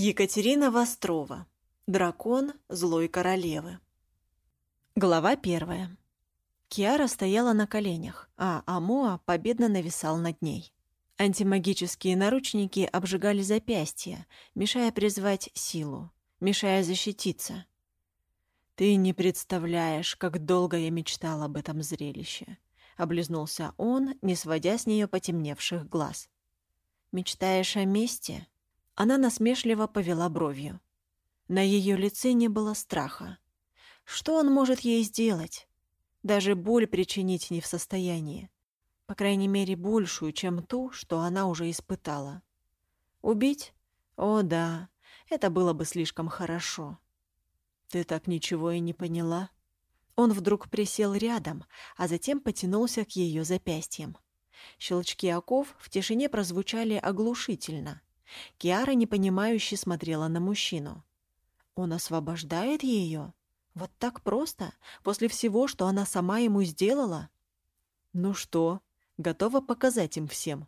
Екатерина Вострова. Дракон злой королевы. Глава первая. Киара стояла на коленях, а Амоа победно нависал над ней. Антимагические наручники обжигали запястья, мешая призвать силу, мешая защититься. «Ты не представляешь, как долго я мечтал об этом зрелище», — облизнулся он, не сводя с нее потемневших глаз. «Мечтаешь о мести?» Она насмешливо повела бровью. На ее лице не было страха. Что он может ей сделать? Даже боль причинить не в состоянии. По крайней мере, большую, чем ту, что она уже испытала. Убить? О, да, это было бы слишком хорошо. Ты так ничего и не поняла? Он вдруг присел рядом, а затем потянулся к ее запястьям. Щелчки оков в тишине прозвучали оглушительно — Киара непонимающе смотрела на мужчину. Он освобождает ее? Вот так просто? После всего, что она сама ему сделала? Ну что, готова показать им всем?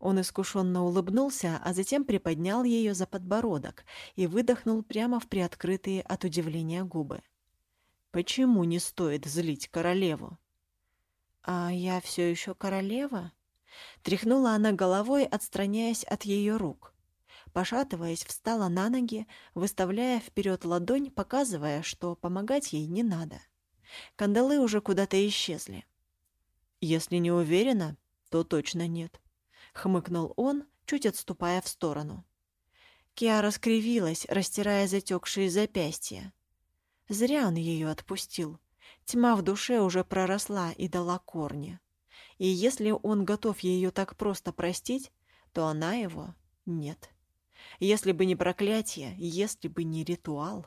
Он искушенно улыбнулся, а затем приподнял ее за подбородок и выдохнул прямо в приоткрытые от удивления губы. «Почему не стоит злить королеву?» «А я все еще королева?» Тряхнула она головой, отстраняясь от ее рук. Пошатываясь, встала на ноги, выставляя вперед ладонь, показывая, что помогать ей не надо. Кандалы уже куда-то исчезли. «Если не уверена, то точно нет», — хмыкнул он, чуть отступая в сторону. Киара скривилась, растирая затекшие запястья. Зря он ее отпустил. Тьма в душе уже проросла и дала корни. И если он готов ее так просто простить, то она его нет. Если бы не проклятие, если бы не ритуал.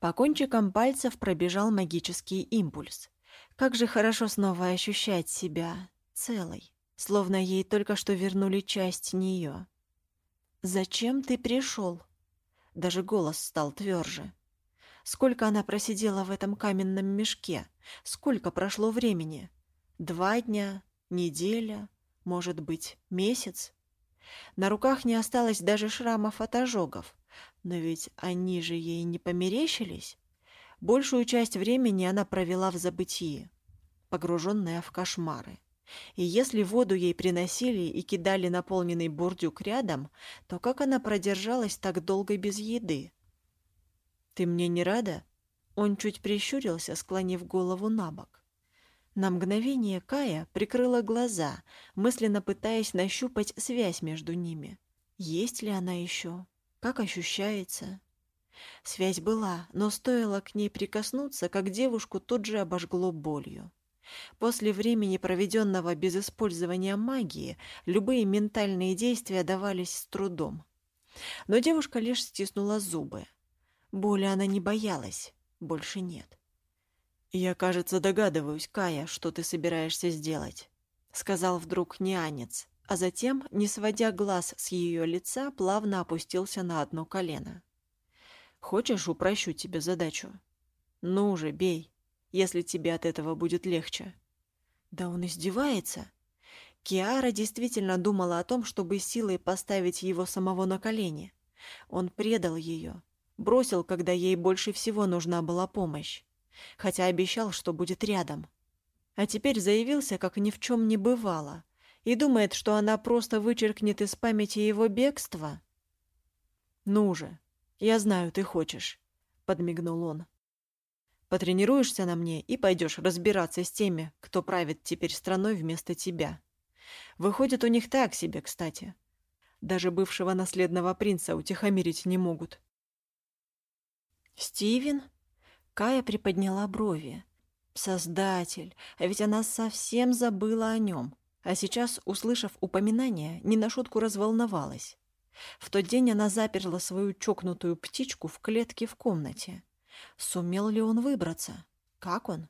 По кончикам пальцев пробежал магический импульс. Как же хорошо снова ощущать себя целой, словно ей только что вернули часть нее. «Зачем ты пришел?» Даже голос стал тверже. Сколько она просидела в этом каменном мешке? Сколько прошло времени? Два дня? Неделя? Может быть, месяц? На руках не осталось даже шрамов от ожогов. Но ведь они же ей не померещились. Большую часть времени она провела в забытии, погруженная в кошмары. И если воду ей приносили и кидали наполненный бурдюк рядом, то как она продержалась так долго без еды? «Ты мне не рада?» Он чуть прищурился, склонив голову на бок. На мгновение Кая прикрыла глаза, мысленно пытаясь нащупать связь между ними. Есть ли она еще? Как ощущается? Связь была, но стоило к ней прикоснуться, как девушку тут же обожгло болью. После времени, проведенного без использования магии, любые ментальные действия давались с трудом. Но девушка лишь стиснула зубы. Боли она не боялась, больше нет. «Я, кажется, догадываюсь, Кая, что ты собираешься сделать», — сказал вдруг нянец, а затем, не сводя глаз с ее лица, плавно опустился на одно колено. «Хочешь, упрощу тебе задачу? Ну же, бей, если тебе от этого будет легче». «Да он издевается?» Киара действительно думала о том, чтобы силой поставить его самого на колени. Он предал ее, бросил, когда ей больше всего нужна была помощь хотя обещал, что будет рядом. А теперь заявился, как ни в чем не бывало, и думает, что она просто вычеркнет из памяти его бегство. «Ну же, я знаю, ты хочешь», — подмигнул он. «Потренируешься на мне и пойдешь разбираться с теми, кто правит теперь страной вместо тебя. Выходит, у них так себе, кстати. Даже бывшего наследного принца утихомирить не могут». «Стивен?» Кая приподняла брови. Создатель, а ведь она совсем забыла о нем. А сейчас, услышав упоминание, не на шутку разволновалась. В тот день она заперла свою чокнутую птичку в клетке в комнате. Сумел ли он выбраться? Как он?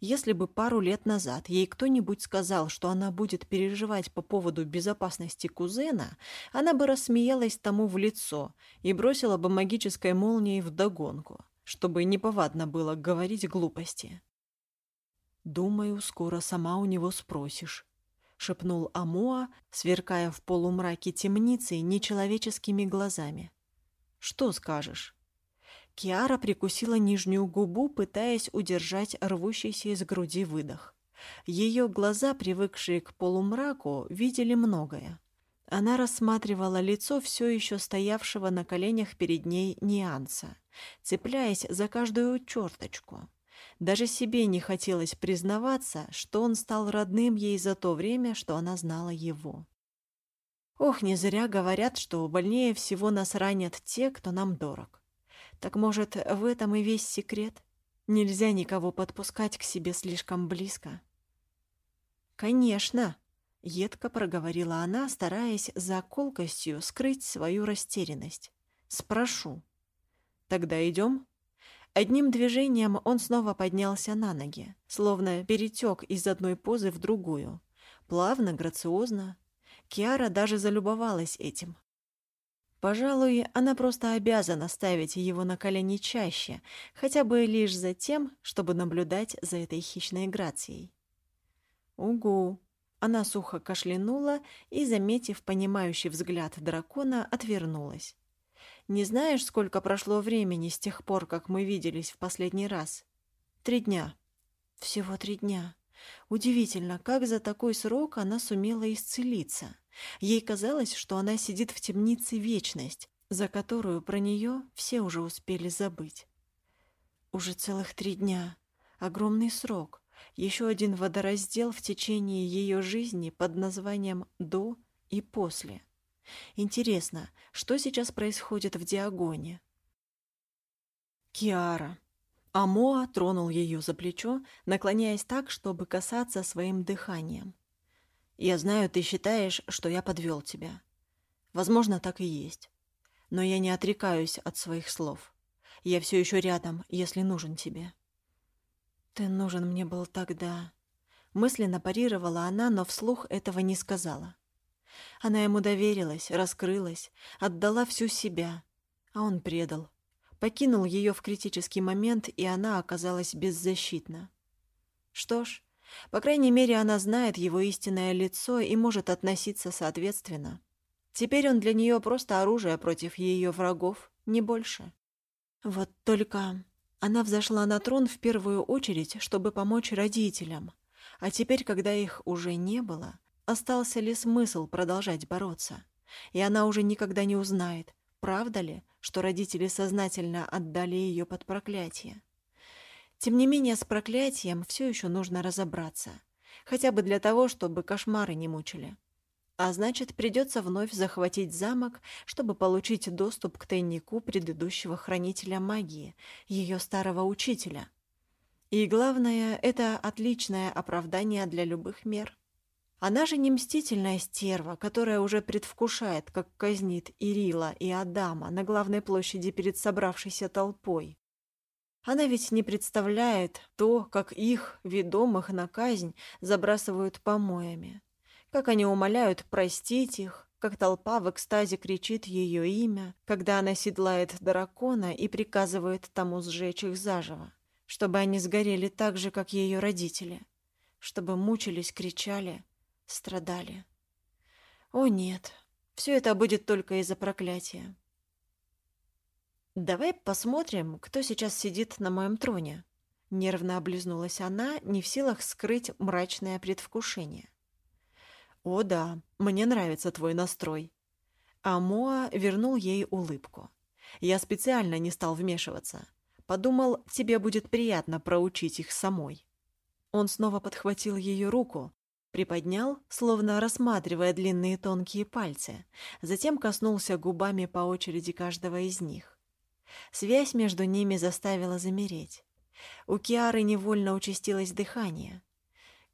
Если бы пару лет назад ей кто-нибудь сказал, что она будет переживать по поводу безопасности кузена, она бы рассмеялась тому в лицо и бросила бы магической молнией вдогонку чтобы неповадно было говорить глупости. «Думаю, скоро сама у него спросишь», — шепнул Амоа, сверкая в полумраке темницы нечеловеческими глазами. «Что скажешь?» Киара прикусила нижнюю губу, пытаясь удержать рвущийся из груди выдох. Ее глаза, привыкшие к полумраку, видели многое. Она рассматривала лицо все еще стоявшего на коленях перед ней Нианса, цепляясь за каждую черточку. Даже себе не хотелось признаваться, что он стал родным ей за то время, что она знала его. Ох, не зря говорят, что больнее всего нас ранят те, кто нам дорог. Так может, в этом и весь секрет? Нельзя никого подпускать к себе слишком близко. «Конечно!» — едко проговорила она, стараясь за колкостью скрыть свою растерянность. «Спрошу». «Тогда идем?» Одним движением он снова поднялся на ноги, словно перетек из одной позы в другую. Плавно, грациозно. Киара даже залюбовалась этим. Пожалуй, она просто обязана ставить его на колени чаще, хотя бы лишь за тем, чтобы наблюдать за этой хищной грацией. «Угу!» Она сухо кашлянула и, заметив понимающий взгляд дракона, отвернулась. Не знаешь, сколько прошло времени с тех пор, как мы виделись в последний раз? Три дня. Всего три дня. Удивительно, как за такой срок она сумела исцелиться. Ей казалось, что она сидит в темнице вечность, за которую про нее все уже успели забыть. Уже целых три дня. Огромный срок. Еще один водораздел в течение ее жизни под названием «до» и «после». Интересно, что сейчас происходит в Диагоне? Киара. Амоа тронул ее за плечо, наклоняясь так, чтобы касаться своим дыханием. «Я знаю, ты считаешь, что я подвел тебя. Возможно, так и есть. Но я не отрекаюсь от своих слов. Я все еще рядом, если нужен тебе». «Ты нужен мне был тогда...» Мысленно парировала она, но вслух этого не сказала. Она ему доверилась, раскрылась, отдала всю себя, а он предал. Покинул ее в критический момент, и она оказалась беззащитна. Что ж, по крайней мере, она знает его истинное лицо и может относиться соответственно. Теперь он для нее просто оружие против ее врагов, не больше. Вот только она взошла на трон в первую очередь, чтобы помочь родителям, а теперь, когда их уже не было, Остался ли смысл продолжать бороться? И она уже никогда не узнает, правда ли, что родители сознательно отдали ее под проклятие. Тем не менее, с проклятием все еще нужно разобраться, хотя бы для того, чтобы кошмары не мучили. А значит, придется вновь захватить замок, чтобы получить доступ к тайнику предыдущего хранителя магии, ее старого учителя. И главное, это отличное оправдание для любых мер. Она же не мстительная стерва, которая уже предвкушает, как казнит Ирила и Адама на главной площади перед собравшейся толпой. Она ведь не представляет то, как их, ведомых на казнь, забрасывают помоями, как они умоляют простить их, как толпа в экстазе кричит ее имя, когда она седлает дракона и приказывает тому сжечь их заживо, чтобы они сгорели так же, как ее родители, чтобы мучились, кричали, страдали. О нет, все это будет только из-за проклятия. «Давай посмотрим, кто сейчас сидит на моем троне», — нервно облизнулась она, не в силах скрыть мрачное предвкушение. «О да, мне нравится твой настрой». А Моа вернул ей улыбку. «Я специально не стал вмешиваться. Подумал, тебе будет приятно проучить их самой». Он снова подхватил ее руку, Приподнял, словно рассматривая длинные тонкие пальцы, затем коснулся губами по очереди каждого из них. Связь между ними заставила замереть. У Киары невольно участилось дыхание.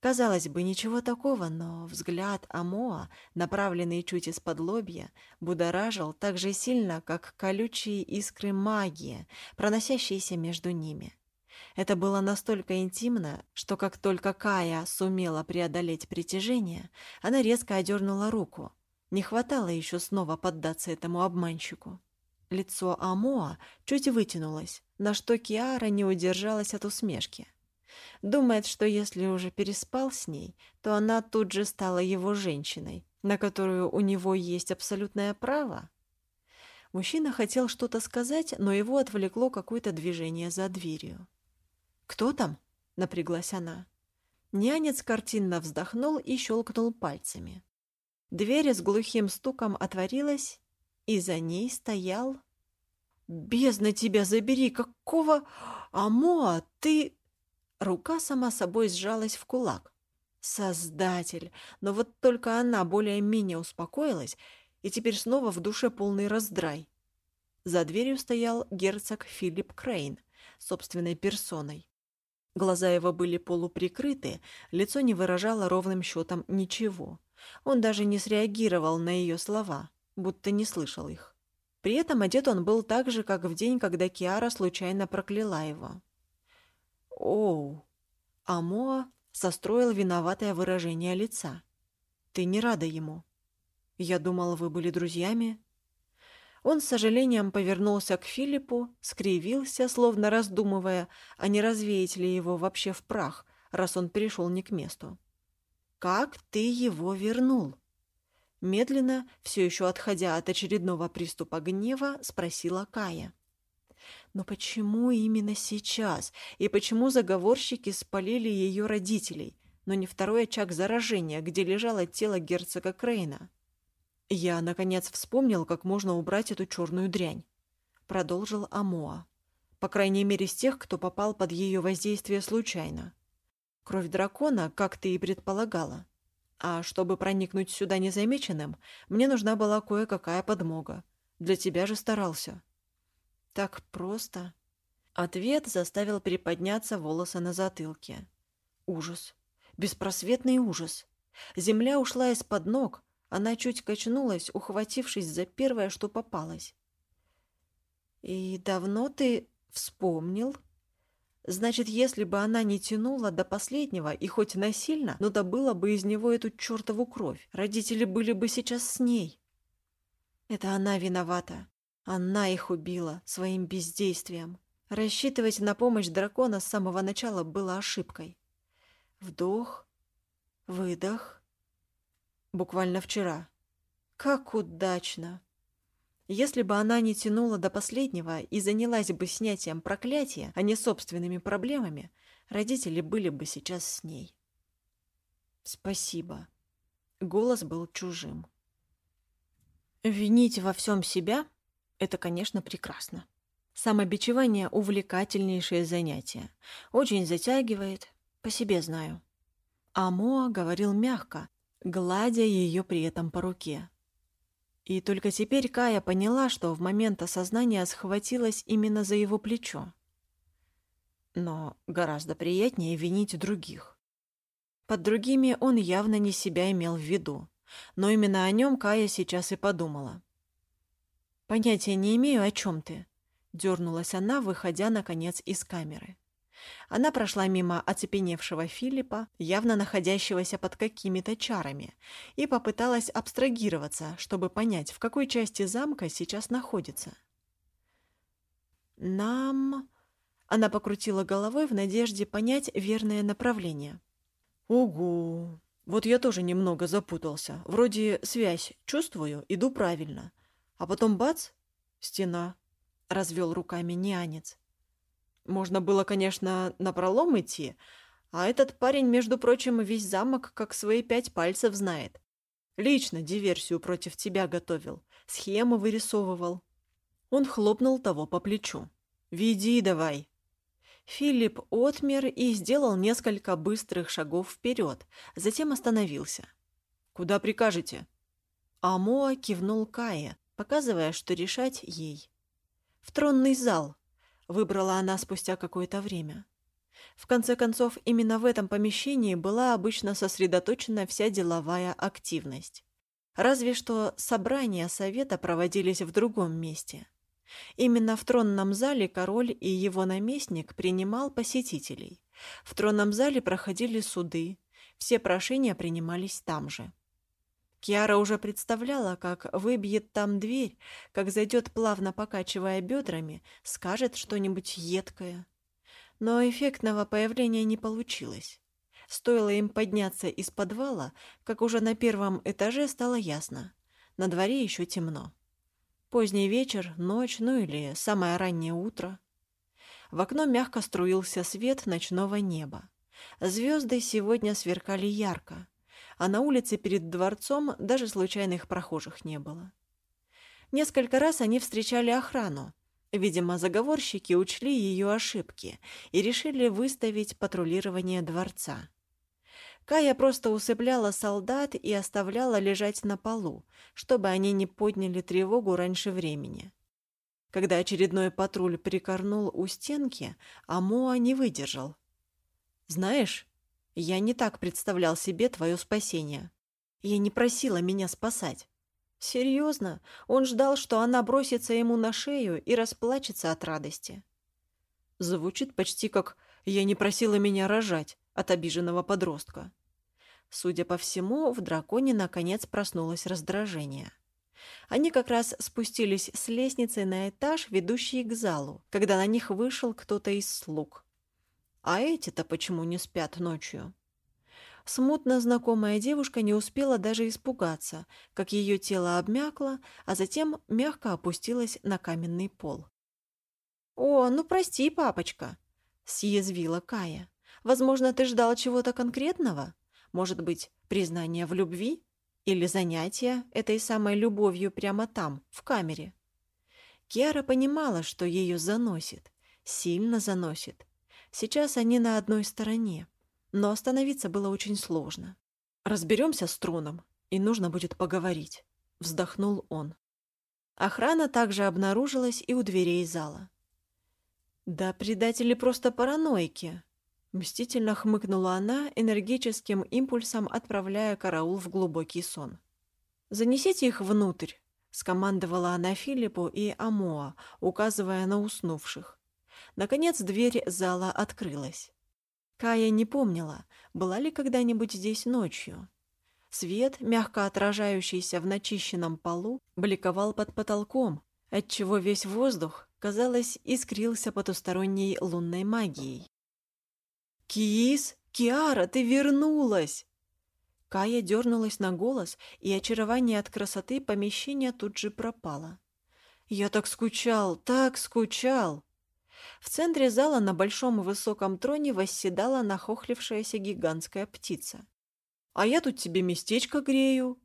Казалось бы, ничего такого, но взгляд Амоа, направленный чуть из-под лобья, будоражил так же сильно, как колючие искры магии, проносящиеся между ними. Это было настолько интимно, что как только Кая сумела преодолеть притяжение, она резко одернула руку. Не хватало еще снова поддаться этому обманщику. Лицо Амоа чуть вытянулось, на что Киара не удержалась от усмешки. Думает, что если уже переспал с ней, то она тут же стала его женщиной, на которую у него есть абсолютное право. Мужчина хотел что-то сказать, но его отвлекло какое-то движение за дверью. «Кто там?» — напряглась она. Нянец картинно вздохнул и щелкнул пальцами. Дверь с глухим стуком отворилась, и за ней стоял... «Бездна тебя забери! Какого... Амоа, ты...» Рука сама собой сжалась в кулак. Создатель! Но вот только она более-менее успокоилась, и теперь снова в душе полный раздрай. За дверью стоял герцог Филипп Крейн, собственной персоной. Глаза его были полуприкрыты, лицо не выражало ровным счетом ничего. Он даже не среагировал на ее слова, будто не слышал их. При этом одет он был так же, как в день, когда Киара случайно прокляла его. «Оу!» Амоа состроил виноватое выражение лица. «Ты не рада ему?» «Я думал, вы были друзьями?» Он с сожалением повернулся к Филиппу, скривился, словно раздумывая, а не развеять ли его вообще в прах, раз он пришел не к месту. «Как ты его вернул?» Медленно, все еще отходя от очередного приступа гнева, спросила Кая. «Но почему именно сейчас? И почему заговорщики спалили ее родителей, но не второй очаг заражения, где лежало тело герцога Крейна?» «Я, наконец, вспомнил, как можно убрать эту черную дрянь», — продолжил Амоа. «По крайней мере, с тех, кто попал под ее воздействие случайно. Кровь дракона, как ты и предполагала. А чтобы проникнуть сюда незамеченным, мне нужна была кое-какая подмога. Для тебя же старался». «Так просто?» Ответ заставил приподняться волосы на затылке. Ужас. Беспросветный ужас. Земля ушла из-под ног, она чуть качнулась, ухватившись за первое, что попалось. «И давно ты вспомнил?» Значит, если бы она не тянула до последнего и хоть насильно, но добыла бы из него эту чертову кровь, родители были бы сейчас с ней. Это она виновата. Она их убила своим бездействием. Рассчитывать на помощь дракона с самого начала было ошибкой. Вдох, выдох, Буквально вчера. Как удачно! Если бы она не тянула до последнего и занялась бы снятием проклятия, а не собственными проблемами, родители были бы сейчас с ней. Спасибо. Голос был чужим. Винить во всем себя — это, конечно, прекрасно. Самобичевание — увлекательнейшее занятие. Очень затягивает, по себе знаю. А Моа говорил мягко, гладя ее при этом по руке. И только теперь Кая поняла, что в момент осознания схватилась именно за его плечо. Но гораздо приятнее винить других. Под другими он явно не себя имел в виду, но именно о нем Кая сейчас и подумала. «Понятия не имею, о чем ты», — дернулась она, выходя, наконец, из камеры. Она прошла мимо оцепеневшего Филиппа, явно находящегося под какими-то чарами, и попыталась абстрагироваться, чтобы понять, в какой части замка сейчас находится. «Нам...» Она покрутила головой в надежде понять верное направление. «Угу! Вот я тоже немного запутался. Вроде связь чувствую, иду правильно. А потом бац — стена!» — развел руками нянец. Можно было, конечно, напролом идти, а этот парень, между прочим, весь замок как свои пять пальцев знает. Лично диверсию против тебя готовил, схемы вырисовывал. Он хлопнул того по плечу. «Веди давай». Филипп отмер и сделал несколько быстрых шагов вперед, затем остановился. «Куда прикажете?» Амоа кивнул Кае, показывая, что решать ей. «В тронный зал», выбрала она спустя какое-то время. В конце концов, именно в этом помещении была обычно сосредоточена вся деловая активность. Разве что собрания совета проводились в другом месте. Именно в тронном зале король и его наместник принимал посетителей. В тронном зале проходили суды, все прошения принимались там же. Киара уже представляла, как выбьет там дверь, как зайдет плавно покачивая бедрами, скажет что-нибудь едкое. Но эффектного появления не получилось. Стоило им подняться из подвала, как уже на первом этаже стало ясно. На дворе еще темно. Поздний вечер, ночь, ну или самое раннее утро. В окно мягко струился свет ночного неба. Звезды сегодня сверкали ярко, а на улице перед дворцом даже случайных прохожих не было. Несколько раз они встречали охрану. Видимо, заговорщики учли ее ошибки и решили выставить патрулирование дворца. Кая просто усыпляла солдат и оставляла лежать на полу, чтобы они не подняли тревогу раньше времени. Когда очередной патруль прикорнул у стенки, Амоа не выдержал. «Знаешь, я не так представлял себе твое спасение. Я не просила меня спасать. Серьезно, он ждал, что она бросится ему на шею и расплачется от радости. Звучит почти как «я не просила меня рожать» от обиженного подростка. Судя по всему, в драконе наконец проснулось раздражение. Они как раз спустились с лестницы на этаж, ведущий к залу, когда на них вышел кто-то из слуг. А эти-то почему не спят ночью? Смутно знакомая девушка не успела даже испугаться, как ее тело обмякло, а затем мягко опустилось на каменный пол. «О, ну прости, папочка», — съязвила Кая. «Возможно, ты ждал чего-то конкретного? Может быть, признание в любви? Или занятие этой самой любовью прямо там, в камере?» Киара понимала, что ее заносит, сильно заносит. Сейчас они на одной стороне, но остановиться было очень сложно. «Разберемся с троном, и нужно будет поговорить», — вздохнул он. Охрана также обнаружилась и у дверей зала. «Да предатели просто параноики», — мстительно хмыкнула она, энергическим импульсом отправляя караул в глубокий сон. «Занесите их внутрь», — скомандовала она Филиппу и Амоа, указывая на уснувших. Наконец дверь зала открылась. Кая не помнила, была ли когда-нибудь здесь ночью. Свет, мягко отражающийся в начищенном полу, бликовал под потолком, отчего весь воздух, казалось, искрился потусторонней лунной магией. «Кис! Киара, ты вернулась!» Кая дернулась на голос, и очарование от красоты помещения тут же пропало. «Я так скучал, так скучал!» В центре зала на большом высоком троне восседала нахохлившаяся гигантская птица. «А я тут тебе местечко грею».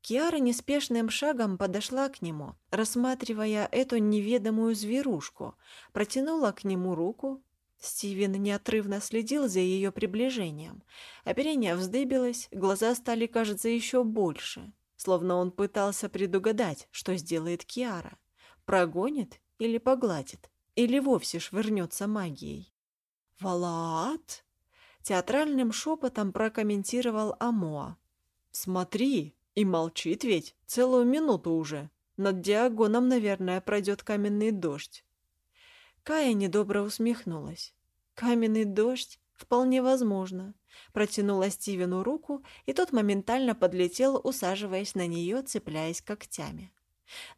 Киара неспешным шагом подошла к нему, рассматривая эту неведомую зверушку, протянула к нему руку. Стивен неотрывно следил за ее приближением. Оперение вздыбилось, глаза стали, кажется, еще больше, словно он пытался предугадать, что сделает Киара. Прогонит или погладит или вовсе швырнется магией. «Валаат?» — театральным шепотом прокомментировал Амоа. «Смотри, и молчит ведь целую минуту уже. Над диагоном, наверное, пройдет каменный дождь». Кая недобро усмехнулась. «Каменный дождь? Вполне возможно». Протянула Стивену руку, и тот моментально подлетел, усаживаясь на нее, цепляясь когтями.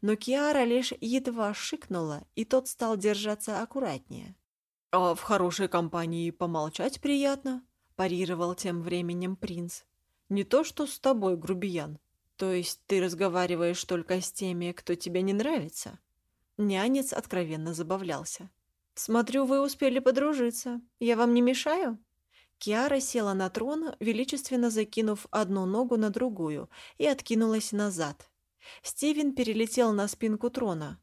Но Киара лишь едва шикнула, и тот стал держаться аккуратнее. «А в хорошей компании помолчать приятно», – парировал тем временем принц. «Не то, что с тобой, грубиян. То есть ты разговариваешь только с теми, кто тебе не нравится?» Нянец откровенно забавлялся. «Смотрю, вы успели подружиться. Я вам не мешаю?» Киара села на трон, величественно закинув одну ногу на другую, и откинулась назад, Стивен перелетел на спинку трона.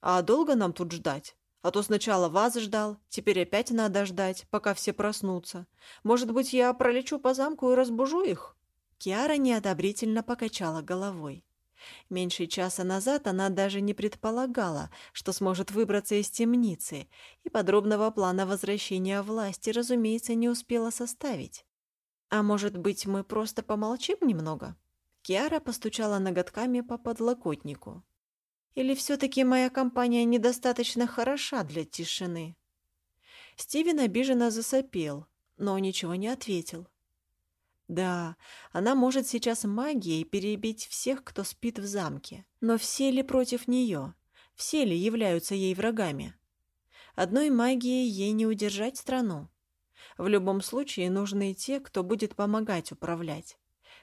«А долго нам тут ждать? А то сначала вас ждал, теперь опять надо ждать, пока все проснутся. Может быть, я пролечу по замку и разбужу их?» Киара неодобрительно покачала головой. Меньше часа назад она даже не предполагала, что сможет выбраться из темницы, и подробного плана возвращения власти, разумеется, не успела составить. «А может быть, мы просто помолчим немного?» Киара постучала ноготками по подлокотнику. «Или все-таки моя компания недостаточно хороша для тишины?» Стивен обиженно засопел, но ничего не ответил. Да, она может сейчас магией перебить всех, кто спит в замке. Но все ли против нее? Все ли являются ей врагами? Одной магией ей не удержать страну. В любом случае нужны те, кто будет помогать управлять.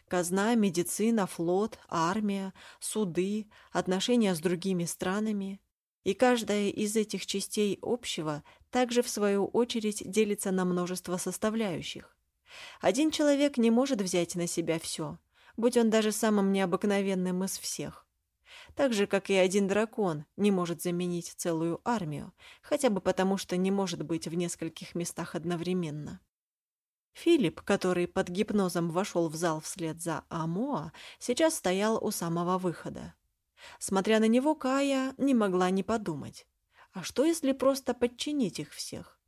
Казна, медицина, флот, армия, суды, отношения с другими странами. И каждая из этих частей общего также, в свою очередь, делится на множество составляющих. Один человек не может взять на себя все, будь он даже самым необыкновенным из всех. Так же, как и один дракон не может заменить целую армию, хотя бы потому, что не может быть в нескольких местах одновременно. Филипп, который под гипнозом вошел в зал вслед за Амоа, сейчас стоял у самого выхода. Смотря на него, Кая не могла не подумать. А что, если просто подчинить их всех?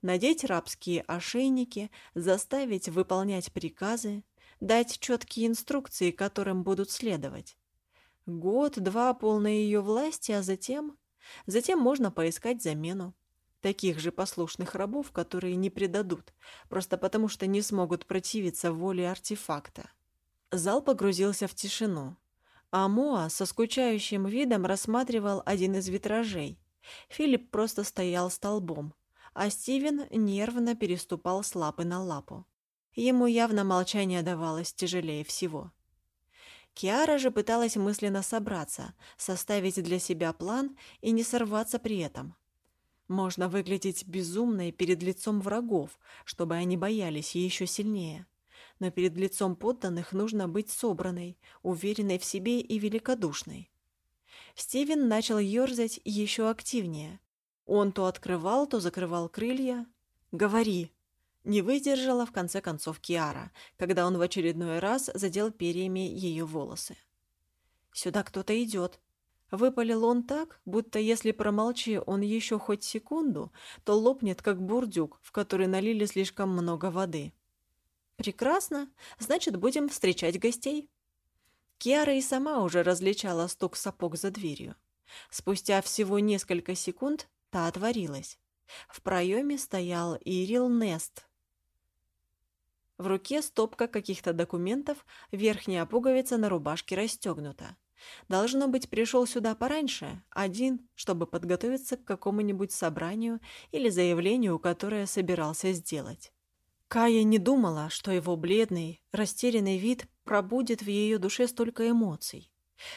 Надеть рабские ошейники, заставить выполнять приказы, дать четкие инструкции, которым будут следовать. Год-два полной ее власти, а затем... Затем можно поискать замену. Таких же послушных рабов, которые не предадут, просто потому что не смогут противиться воле артефакта. Зал погрузился в тишину. А Моа со скучающим видом рассматривал один из витражей. Филипп просто стоял столбом, а Стивен нервно переступал с лапы на лапу. Ему явно молчание давалось тяжелее всего. Киара же пыталась мысленно собраться, составить для себя план и не сорваться при этом. Можно выглядеть безумной перед лицом врагов, чтобы они боялись еще сильнее. Но перед лицом подданных нужно быть собранной, уверенной в себе и великодушной. Стивен начал ерзать еще активнее. Он то открывал, то закрывал крылья. «Говори!» Не выдержала в конце концов Киара, когда он в очередной раз задел перьями ее волосы. «Сюда кто-то идет». Выпалил он так, будто если промолчи он еще хоть секунду, то лопнет, как бурдюк, в который налили слишком много воды. «Прекрасно. Значит, будем встречать гостей». Киара и сама уже различала стук сапог за дверью. Спустя всего несколько секунд та отворилась. В проеме стоял Ирил Нест, в руке стопка каких-то документов, верхняя пуговица на рубашке расстегнута. Должно быть, пришел сюда пораньше, один, чтобы подготовиться к какому-нибудь собранию или заявлению, которое собирался сделать. Кая не думала, что его бледный, растерянный вид пробудет в ее душе столько эмоций.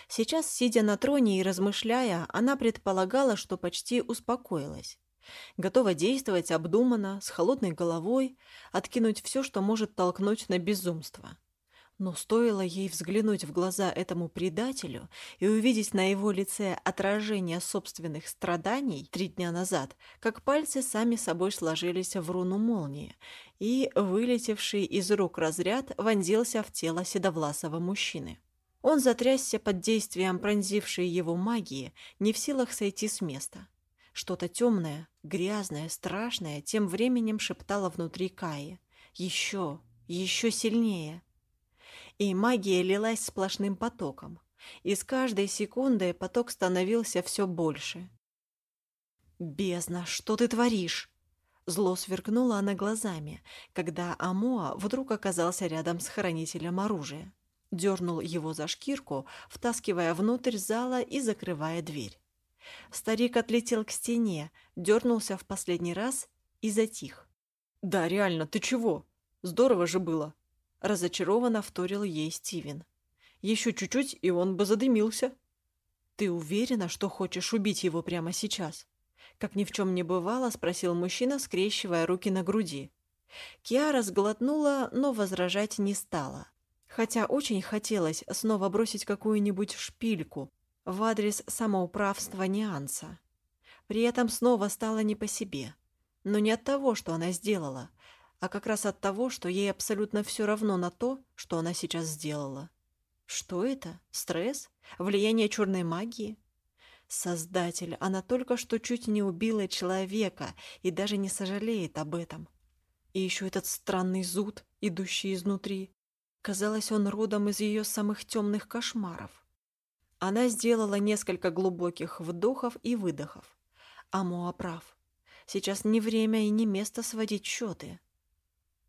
Сейчас, сидя на троне и размышляя, она предполагала, что почти успокоилась готова действовать обдуманно, с холодной головой, откинуть все, что может толкнуть на безумство. Но стоило ей взглянуть в глаза этому предателю и увидеть на его лице отражение собственных страданий три дня назад, как пальцы сами собой сложились в руну молнии, и вылетевший из рук разряд вонзился в тело седовласого мужчины. Он затрясся под действием пронзившей его магии, не в силах сойти с места. Что-то темное, грязное, страшное тем временем шептало внутри Каи. Еще, еще сильнее. И магия лилась сплошным потоком. И с каждой секундой поток становился все больше. «Бездна, что ты творишь?» Зло сверкнуло она глазами, когда Амоа вдруг оказался рядом с хранителем оружия. Дернул его за шкирку, втаскивая внутрь зала и закрывая дверь. Старик отлетел к стене, дернулся в последний раз и затих. «Да, реально, ты чего? Здорово же было!» Разочарованно вторил ей Стивен. «Еще чуть-чуть, и он бы задымился». «Ты уверена, что хочешь убить его прямо сейчас?» Как ни в чем не бывало, спросил мужчина, скрещивая руки на груди. Киара сглотнула, но возражать не стала. Хотя очень хотелось снова бросить какую-нибудь шпильку, в адрес самоуправства Нианса. При этом снова стало не по себе. Но не от того, что она сделала, а как раз от того, что ей абсолютно все равно на то, что она сейчас сделала. Что это? Стресс? Влияние черной магии? Создатель, она только что чуть не убила человека и даже не сожалеет об этом. И еще этот странный зуд, идущий изнутри. Казалось, он родом из ее самых темных кошмаров. Она сделала несколько глубоких вдохов и выдохов. Амуа прав. Сейчас не время и не место сводить счеты.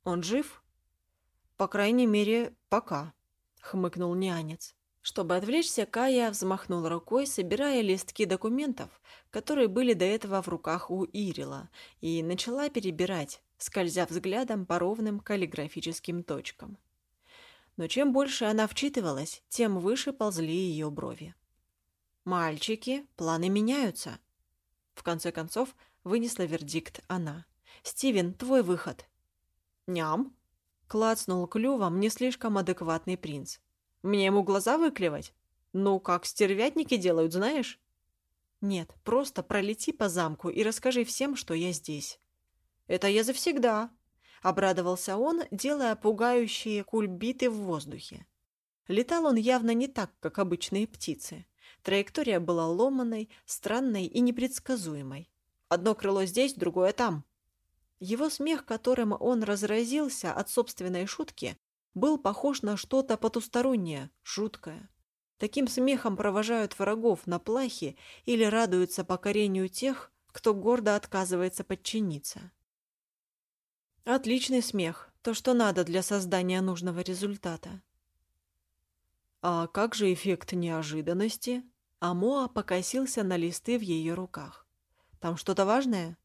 Он жив? По крайней мере, пока, хмыкнул нянец. Чтобы отвлечься, Кая взмахнул рукой, собирая листки документов, которые были до этого в руках у Ирила, и начала перебирать, скользя взглядом по ровным каллиграфическим точкам. Но чем больше она вчитывалась, тем выше ползли ее брови. «Мальчики, планы меняются», — в конце концов вынесла вердикт она. «Стивен, твой выход». «Ням?» — клацнул клювом не слишком адекватный принц. Мне ему глаза выклевать? Ну, как стервятники делают, знаешь? Нет, просто пролети по замку и расскажи всем, что я здесь. Это я завсегда, — обрадовался он, делая пугающие кульбиты в воздухе. Летал он явно не так, как обычные птицы. Траектория была ломаной, странной и непредсказуемой. Одно крыло здесь, другое там. Его смех, которым он разразился от собственной шутки, был похож на что-то потустороннее, жуткое. Таким смехом провожают врагов на плахе или радуются покорению тех, кто гордо отказывается подчиниться. Отличный смех, то, что надо для создания нужного результата. А как же эффект неожиданности? Амоа покосился на листы в ее руках. Там что-то важное?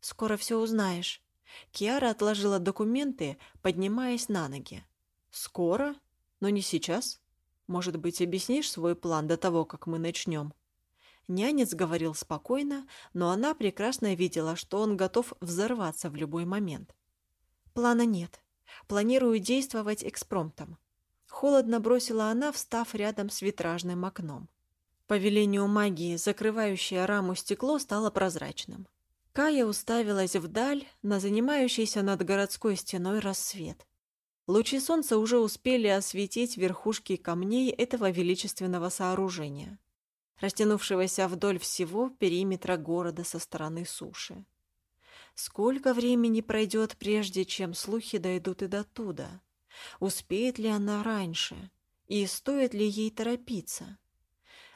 Скоро все узнаешь. Киара отложила документы, поднимаясь на ноги. «Скоро? Но не сейчас. Может быть, объяснишь свой план до того, как мы начнем?» Нянец говорил спокойно, но она прекрасно видела, что он готов взорваться в любой момент. «Плана нет. Планирую действовать экспромтом». Холодно бросила она, встав рядом с витражным окном. По велению магии, закрывающее раму стекло стало прозрачным. Кая уставилась вдаль на занимающийся над городской стеной рассвет. Лучи солнца уже успели осветить верхушки камней этого величественного сооружения, растянувшегося вдоль всего периметра города со стороны суши. Сколько времени пройдет, прежде чем слухи дойдут и до туда? Успеет ли она раньше? И стоит ли ей торопиться?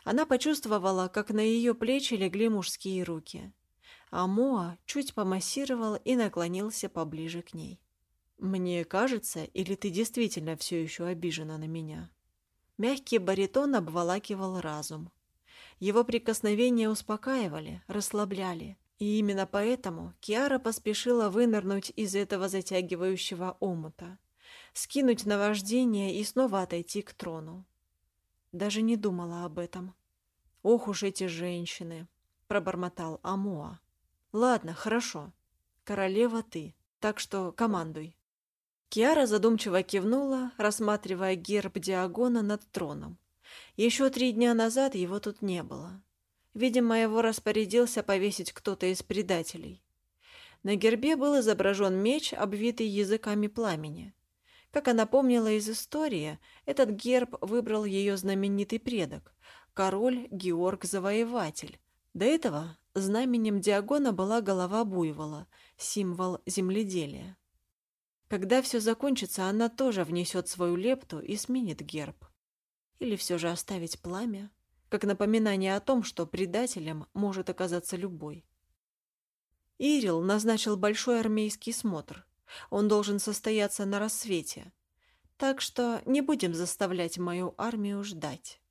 Она почувствовала, как на ее плечи легли мужские руки. А Моа чуть помассировал и наклонился поближе к ней. «Мне кажется, или ты действительно все еще обижена на меня?» Мягкий баритон обволакивал разум. Его прикосновения успокаивали, расслабляли. И именно поэтому Киара поспешила вынырнуть из этого затягивающего омута, скинуть наваждение и снова отойти к трону. Даже не думала об этом. «Ох уж эти женщины!» — пробормотал Амоа. «Ладно, хорошо. Королева ты, так что командуй». Киара задумчиво кивнула, рассматривая герб Диагона над троном. Еще три дня назад его тут не было. Видимо, его распорядился повесить кто-то из предателей. На гербе был изображен меч, обвитый языками пламени. Как она помнила из истории, этот герб выбрал ее знаменитый предок, король Георг Завоеватель. До этого знаменем Диагона была голова буйвола, символ земледелия. Когда все закончится, она тоже внесет свою лепту и сменит герб. Или все же оставить пламя, как напоминание о том, что предателем может оказаться любой. Ирил назначил большой армейский смотр. Он должен состояться на рассвете. Так что не будем заставлять мою армию ждать.